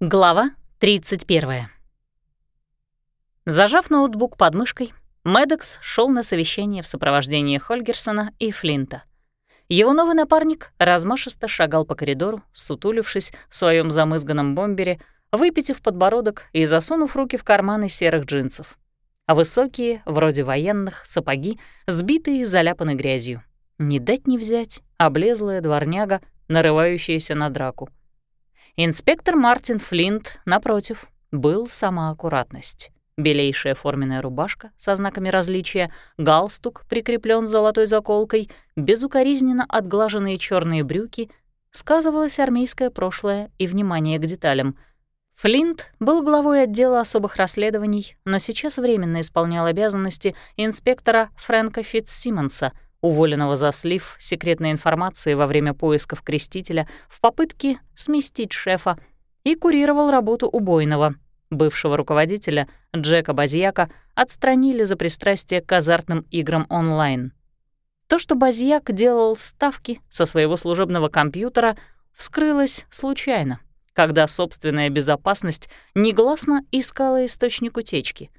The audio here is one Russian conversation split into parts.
Глава 31. Зажав ноутбук под мышкой, Медекс шел на совещание в сопровождении Хольгерсона и Флинта. Его новый напарник размашисто шагал по коридору, сутулившись в своем замызганном бомбере, выпитив подбородок и засунув руки в карманы серых джинсов. А высокие, вроде военных, сапоги, сбитые и заляпаны грязью. Не дать не взять, облезлая дворняга, нарывающаяся на драку — Инспектор Мартин Флинт, напротив, был сама аккуратность. Белейшая форменная рубашка со знаками различия, галстук прикреплен золотой заколкой, безукоризненно отглаженные черные брюки, сказывалось армейское прошлое и внимание к деталям. Флинт был главой отдела особых расследований, но сейчас временно исполнял обязанности инспектора Фрэнка Фитцсимонса — уволенного за слив секретной информации во время поисков крестителя в попытке сместить шефа, и курировал работу убойного. Бывшего руководителя Джека Базьяка отстранили за пристрастие к азартным играм онлайн. То, что Базьяк делал ставки со своего служебного компьютера, вскрылось случайно, когда собственная безопасность негласно искала источник утечки —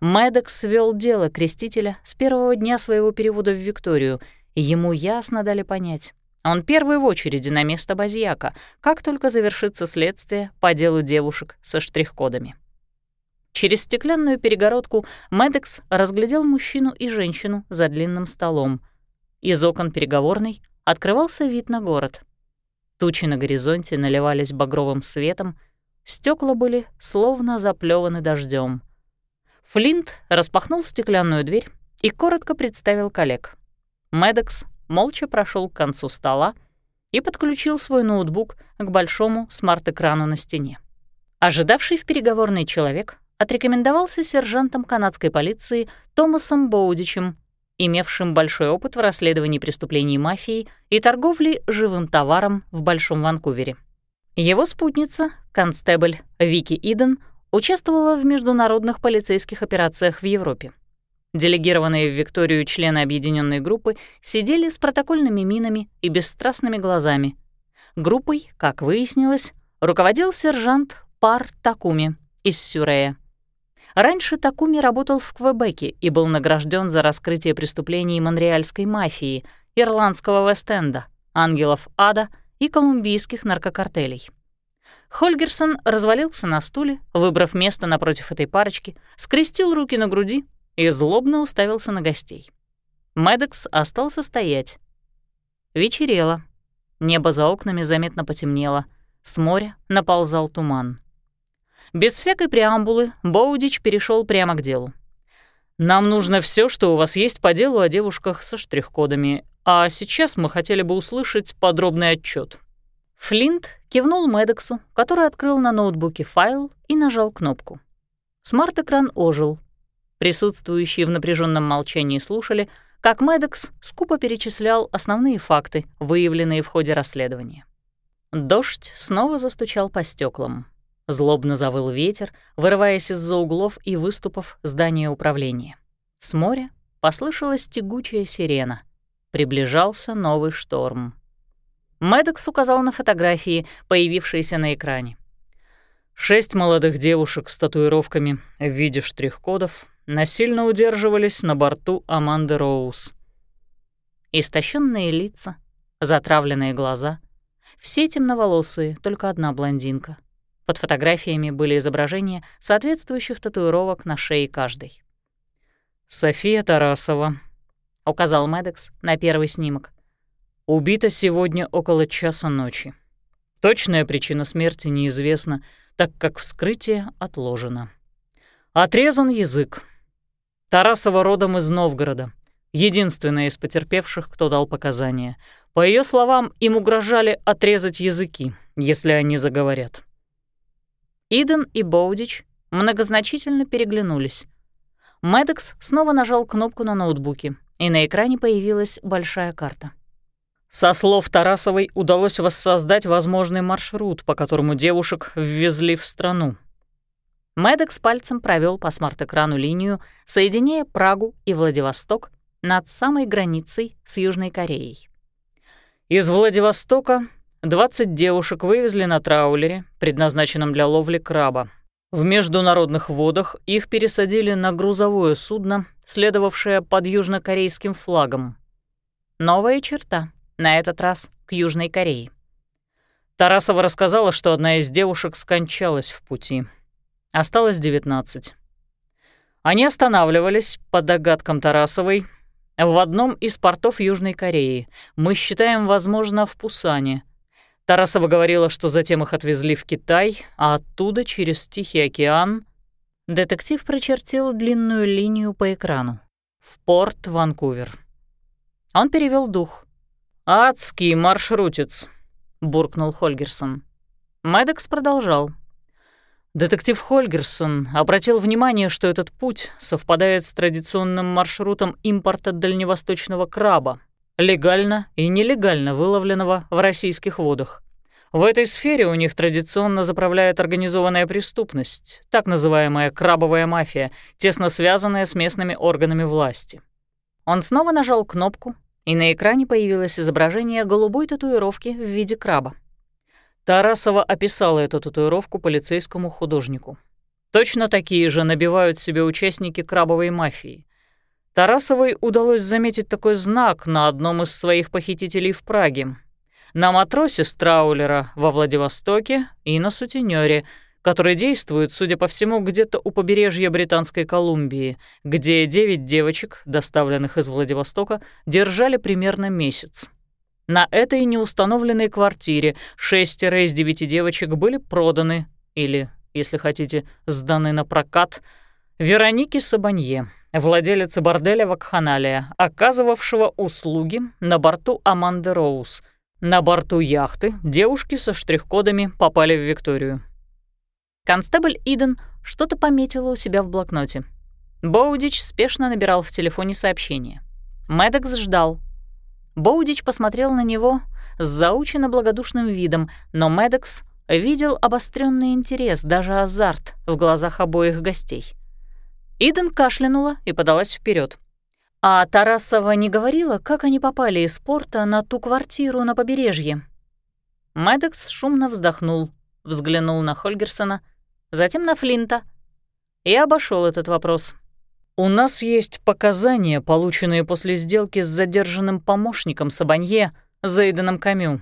Мэддокс свел дело крестителя с первого дня своего перевода в Викторию, и ему ясно дали понять. Он первый в очереди на место Базьяка, как только завершится следствие по делу девушек со штрих-кодами. Через стеклянную перегородку Мэддокс разглядел мужчину и женщину за длинным столом. Из окон переговорной открывался вид на город. Тучи на горизонте наливались багровым светом, стекла были словно заплеваны дождем. Флинт распахнул стеклянную дверь и коротко представил коллег. Медекс молча прошел к концу стола и подключил свой ноутбук к большому смарт-экрану на стене. Ожидавший в переговорный человек отрекомендовался сержантом канадской полиции Томасом Боудичем, имевшим большой опыт в расследовании преступлений мафии и торговле живым товаром в Большом Ванкувере. Его спутница, констебль Вики Иден, участвовала в международных полицейских операциях в Европе. Делегированные в Викторию члены объединенной группы сидели с протокольными минами и бесстрастными глазами. Группой, как выяснилось, руководил сержант Пар Такуми из Сюрея. Раньше Такуми работал в Квебеке и был награжден за раскрытие преступлений монреальской мафии, ирландского Вест-Энда, ангелов ада и колумбийских наркокартелей. Хольгерсон развалился на стуле, выбрав место напротив этой парочки, скрестил руки на груди и злобно уставился на гостей. Медекс остался стоять. Вечерело. Небо за окнами заметно потемнело. С моря наползал туман. Без всякой преамбулы Боудич перешел прямо к делу. «Нам нужно все, что у вас есть по делу о девушках со штрих-кодами, а сейчас мы хотели бы услышать подробный отчет. Флинт кивнул Медексу, который открыл на ноутбуке файл и нажал кнопку. Смарт-экран ожил. Присутствующие в напряженном молчании слушали, как Медекс скупо перечислял основные факты, выявленные в ходе расследования. Дождь снова застучал по стеклам. Злобно завыл ветер, вырываясь из-за углов и выступов здания управления. С моря послышалась тягучая сирена. Приближался новый шторм. Мэддокс указал на фотографии, появившиеся на экране. Шесть молодых девушек с татуировками в виде штрих-кодов насильно удерживались на борту Аманды Роуз. Истощенные лица, затравленные глаза, все темноволосые, только одна блондинка. Под фотографиями были изображения соответствующих татуировок на шее каждой. «София Тарасова», — указал Медекс на первый снимок. Убита сегодня около часа ночи. Точная причина смерти неизвестна, так как вскрытие отложено. Отрезан язык. Тарасова родом из Новгорода. Единственная из потерпевших, кто дал показания. По ее словам, им угрожали отрезать языки, если они заговорят. Иден и Боудич многозначительно переглянулись. Медекс снова нажал кнопку на ноутбуке, и на экране появилась большая карта. Со слов Тарасовой удалось воссоздать возможный маршрут, по которому девушек ввезли в страну. Мэддокс пальцем провел по смарт-экрану линию, соединяя Прагу и Владивосток над самой границей с Южной Кореей. Из Владивостока 20 девушек вывезли на траулере, предназначенном для ловли краба. В международных водах их пересадили на грузовое судно, следовавшее под южнокорейским флагом. Новая черта, на этот раз к Южной Корее. Тарасова рассказала, что одна из девушек скончалась в пути. Осталось 19. Они останавливались, по догадкам Тарасовой, в одном из портов Южной Кореи. Мы считаем, возможно, в Пусане. Тарасова говорила, что затем их отвезли в Китай, а оттуда через Тихий океан детектив прочертил длинную линию по экрану. В порт Ванкувер. Он перевел дух. «Адский маршрутец», — буркнул Хольгерсон. Мэддокс продолжал. Детектив Хольгерсон обратил внимание, что этот путь совпадает с традиционным маршрутом импорта дальневосточного краба, легально и нелегально выловленного в российских водах. В этой сфере у них традиционно заправляет организованная преступность, так называемая крабовая мафия, тесно связанная с местными органами власти. Он снова нажал кнопку, и на экране появилось изображение голубой татуировки в виде краба. Тарасова описала эту татуировку полицейскому художнику. Точно такие же набивают себе участники крабовой мафии. Тарасовой удалось заметить такой знак на одном из своих похитителей в Праге. На матросе с траулера во Владивостоке и на сутенёре, который действует, судя по всему, где-то у побережья Британской Колумбии, где девять девочек, доставленных из Владивостока, держали примерно месяц. На этой неустановленной квартире шестеро из девяти девочек были проданы или, если хотите, сданы на прокат Веронике Сабанье, владелице борделя Вакханалия, оказывавшего услуги на борту Аманды Роуз. На борту яхты девушки со штрих-кодами попали в Викторию. Констебль Иден что-то пометила у себя в блокноте. Боудич спешно набирал в телефоне сообщение. Мэддокс ждал, Боудич посмотрел на него с заученно благодушным видом, но Медекс видел обостренный интерес, даже азарт в глазах обоих гостей. Иден кашлянула и подалась вперед. А Тарасова не говорила, как они попали из порта на ту квартиру на побережье. Медекс шумно вздохнул, взглянул на Хольгерсона, затем на Флинта и обошел этот вопрос. «У нас есть показания, полученные после сделки с задержанным помощником Сабанье, Зейденом Камю.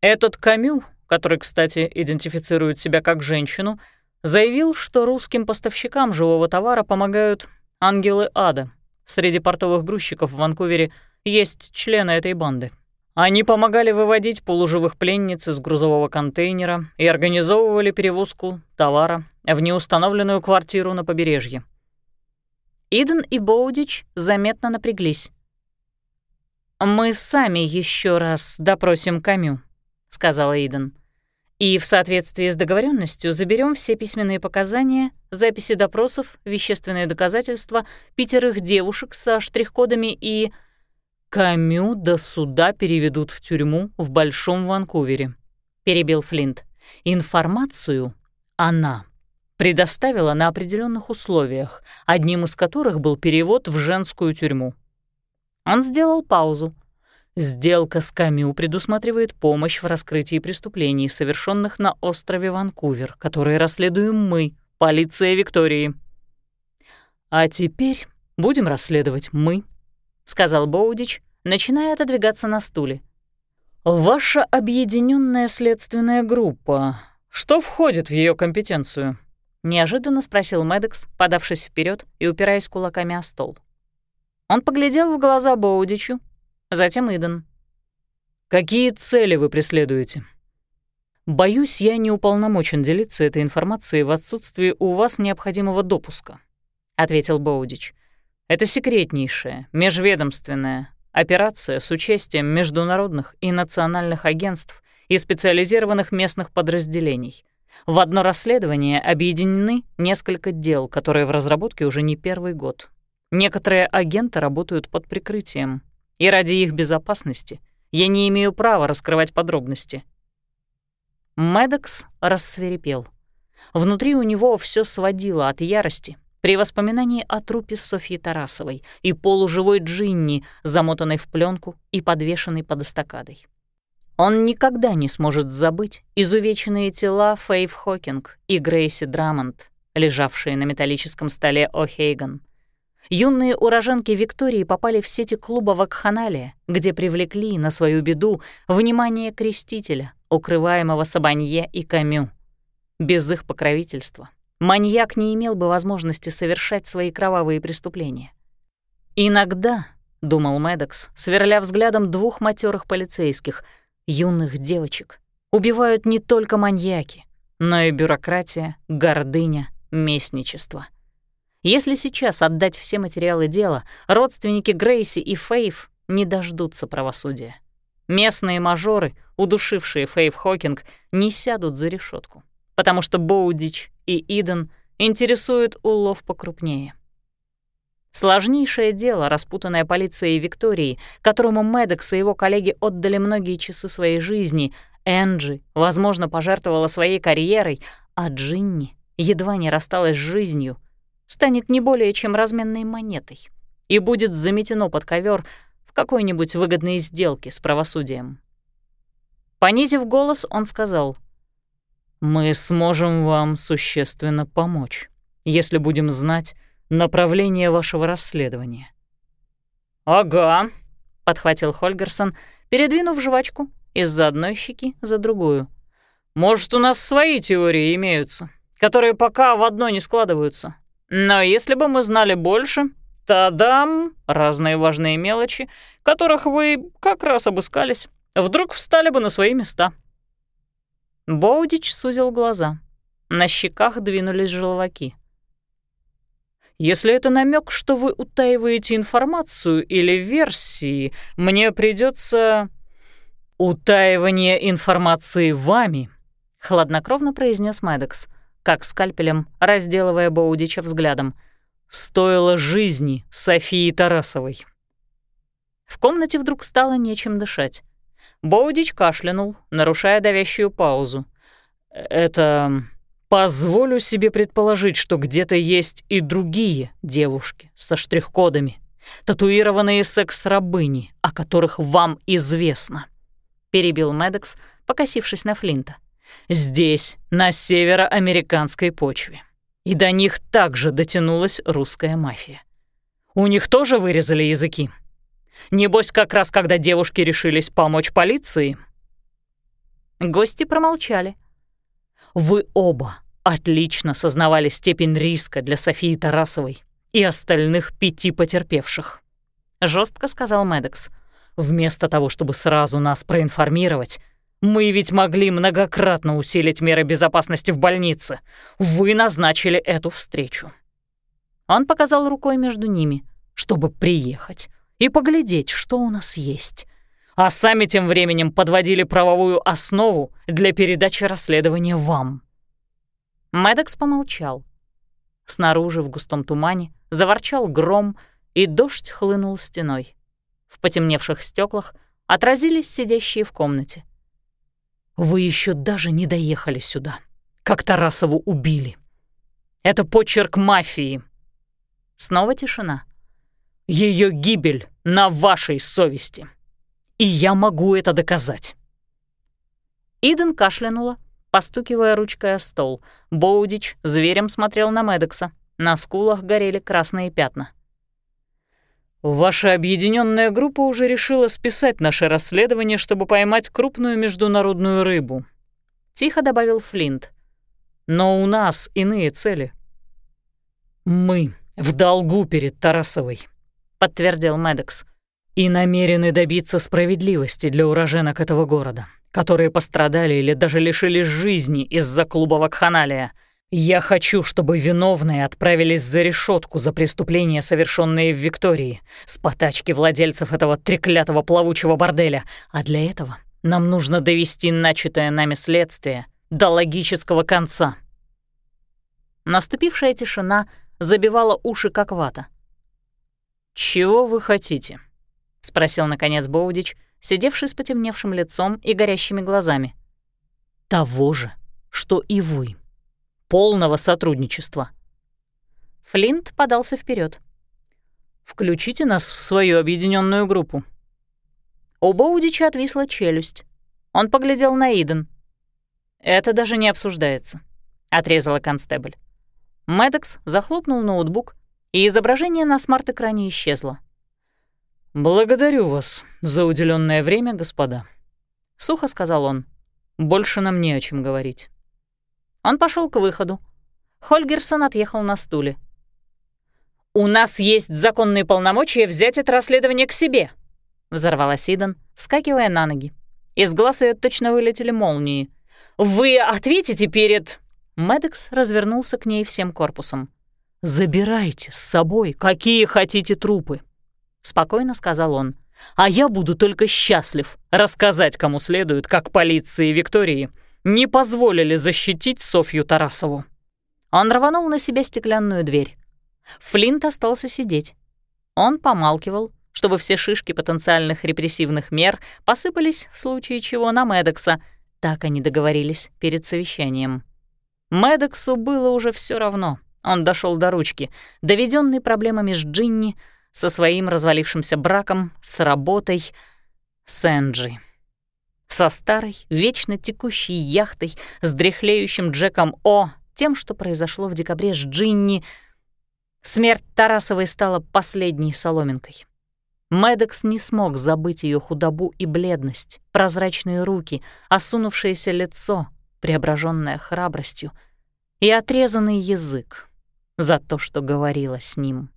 Этот Камю, который, кстати, идентифицирует себя как женщину, заявил, что русским поставщикам живого товара помогают ангелы ада. Среди портовых грузчиков в Ванкувере есть члены этой банды. Они помогали выводить полуживых пленниц из грузового контейнера и организовывали перевозку товара в неустановленную квартиру на побережье. Иден и Боудич заметно напряглись. «Мы сами еще раз допросим Камю», — сказала Иден. «И в соответствии с договоренностью заберем все письменные показания, записи допросов, вещественные доказательства, пятерых девушек со штрих-кодами и...» «Камю до суда переведут в тюрьму в Большом Ванкувере», — перебил Флинт. «Информацию она предоставила на определенных условиях, одним из которых был перевод в женскую тюрьму. Он сделал паузу. Сделка с Камю предусматривает помощь в раскрытии преступлений, совершенных на острове Ванкувер, которые расследуем мы, полиция Виктории. «А теперь будем расследовать мы», — сказал Боудич, начиная отодвигаться на стуле. «Ваша объединенная следственная группа. Что входит в ее компетенцию?» — неожиданно спросил Медекс, подавшись вперед и упираясь кулаками о стол. Он поглядел в глаза Боудичу, затем Иден. «Какие цели вы преследуете?» «Боюсь, я не уполномочен делиться этой информацией в отсутствии у вас необходимого допуска», — ответил Боудич. «Это секретнейшая, межведомственная операция с участием международных и национальных агентств и специализированных местных подразделений — в одно расследование объединены несколько дел, которые в разработке уже не первый год. Некоторые агенты работают под прикрытием, и ради их безопасности я не имею права раскрывать подробности. Медекс рассверепел. Внутри у него все сводило от ярости при воспоминании о трупе Софьи Тарасовой и полуживой Джинни, замотанной в пленку и подвешенной под эстакадой. Он никогда не сможет забыть изувеченные тела Фейв Хокинг и Грейси Драмонт, лежавшие на металлическом столе О'Хейган. Юные уроженки Виктории попали в сети клуба Вакханалия, где привлекли на свою беду внимание крестителя, укрываемого Сабанье и Камю. Без их покровительства маньяк не имел бы возможности совершать свои кровавые преступления. «Иногда», — думал Медекс, сверля взглядом двух матерых полицейских, юных девочек, убивают не только маньяки, но и бюрократия, гордыня, местничество. Если сейчас отдать все материалы дела, родственники Грейси и Фейв не дождутся правосудия. Местные мажоры, удушившие Фейв Хокинг, не сядут за решетку, потому что Боудич и Иден интересуют улов покрупнее. Сложнейшее дело, распутанное полицией Виктории, которому Медекс и его коллеги отдали многие часы своей жизни, Энджи, возможно, пожертвовала своей карьерой, а Джинни едва не рассталась с жизнью, станет не более чем разменной монетой и будет заметено под ковер в какой-нибудь выгодной сделке с правосудием. Понизив голос, он сказал, «Мы сможем вам существенно помочь, если будем знать направление вашего расследования». «Ага», — подхватил Хольгерсон, передвинув жвачку из-за одной щеки за другую. «Может, у нас свои теории имеются, которые пока в одно не складываются. Но если бы мы знали больше, тадам, разные важные мелочи, которых вы как раз обыскались, вдруг встали бы на свои места». Боудич сузил глаза. На щеках двинулись желваки. Если это намек, что вы утаиваете информацию или версии, мне придется утаивание информации вами, хладнокровно произнес Мэддокс, как скальпелем разделывая Боудича взглядом. Стоило жизни Софии Тарасовой. В комнате вдруг стало нечем дышать. Боудич кашлянул, нарушая давящую паузу. «Это Позволю себе предположить, что где-то есть и другие девушки со штрих-кодами, татуированные секс-рабыни, о которых вам известно», — перебил Медекс, покосившись на Флинта. «Здесь, на североамериканской почве. И до них также дотянулась русская мафия. У них тоже вырезали языки. Небось, как раз когда девушки решились помочь полиции». Гости промолчали, — вы оба отлично сознавали степень риска для Софии Тарасовой и остальных пяти потерпевших. Жестко сказал Медекс. Вместо того, чтобы сразу нас проинформировать, мы ведь могли многократно усилить меры безопасности в больнице. Вы назначили эту встречу. Он показал рукой между ними, чтобы приехать и поглядеть, что у нас есть а сами тем временем подводили правовую основу для передачи расследования вам». Медекс помолчал. Снаружи в густом тумане заворчал гром, и дождь хлынул стеной. В потемневших стеклах отразились сидящие в комнате. «Вы еще даже не доехали сюда, как Тарасову убили. Это почерк мафии». Снова тишина. Ее гибель на вашей совести. И я могу это доказать». Иден кашлянула, постукивая ручкой о стол. Боудич зверем смотрел на Медекса. На скулах горели красные пятна. «Ваша объединенная группа уже решила списать наше расследование, чтобы поймать крупную международную рыбу», — тихо добавил Флинт. «Но у нас иные цели». «Мы в долгу перед Тарасовой», — подтвердил Медекс и намерены добиться справедливости для уроженок этого города, которые пострадали или даже лишились жизни из-за клуба Вакханалия. Я хочу, чтобы виновные отправились за решетку за преступления, совершенные в Виктории, с потачки владельцев этого треклятого плавучего борделя, а для этого нам нужно довести начатое нами следствие до логического конца. Наступившая тишина забивала уши как вата. «Чего вы хотите?» — спросил, наконец, Боудич, сидевший с потемневшим лицом и горящими глазами. «Того же, что и вы. Полного сотрудничества». Флинт подался вперед. «Включите нас в свою объединенную группу». У Боудича отвисла челюсть. Он поглядел на Иден. «Это даже не обсуждается», — отрезала констебль. Мэддокс захлопнул ноутбук, и изображение на смарт-экране исчезло. «Благодарю вас за уделенное время, господа», — сухо сказал он. «Больше нам не о чем говорить». Он пошел к выходу. Хольгерсон отъехал на стуле. «У нас есть законные полномочия взять это расследование к себе», — взорвалась Идан, вскакивая на ноги. Из глаз ее точно вылетели молнии. «Вы ответите перед...» Медекс развернулся к ней всем корпусом. «Забирайте с собой, какие хотите трупы», — спокойно сказал он. «А я буду только счастлив рассказать, кому следует, как полиции Виктории не позволили защитить Софью Тарасову». Он рванул на себя стеклянную дверь. Флинт остался сидеть. Он помалкивал, чтобы все шишки потенциальных репрессивных мер посыпались в случае чего на Медекса. Так они договорились перед совещанием. Медексу было уже все равно. Он дошел до ручки, доведенный проблемами с Джинни, со своим развалившимся браком, с работой, с Энджи. Со старой, вечно текущей яхтой, с дряхлеющим Джеком О, тем, что произошло в декабре с Джинни. Смерть Тарасовой стала последней соломинкой. Медекс не смог забыть ее худобу и бледность, прозрачные руки, осунувшееся лицо, преображенное храбростью, и отрезанный язык за то, что говорила с ним.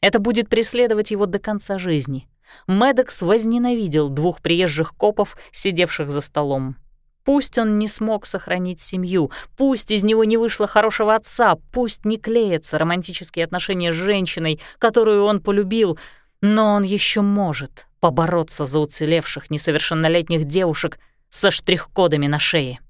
Это будет преследовать его до конца жизни. Медекс возненавидел двух приезжих копов, сидевших за столом. Пусть он не смог сохранить семью, пусть из него не вышло хорошего отца, пусть не клеятся романтические отношения с женщиной, которую он полюбил, но он еще может побороться за уцелевших несовершеннолетних девушек со штрих-кодами на шее.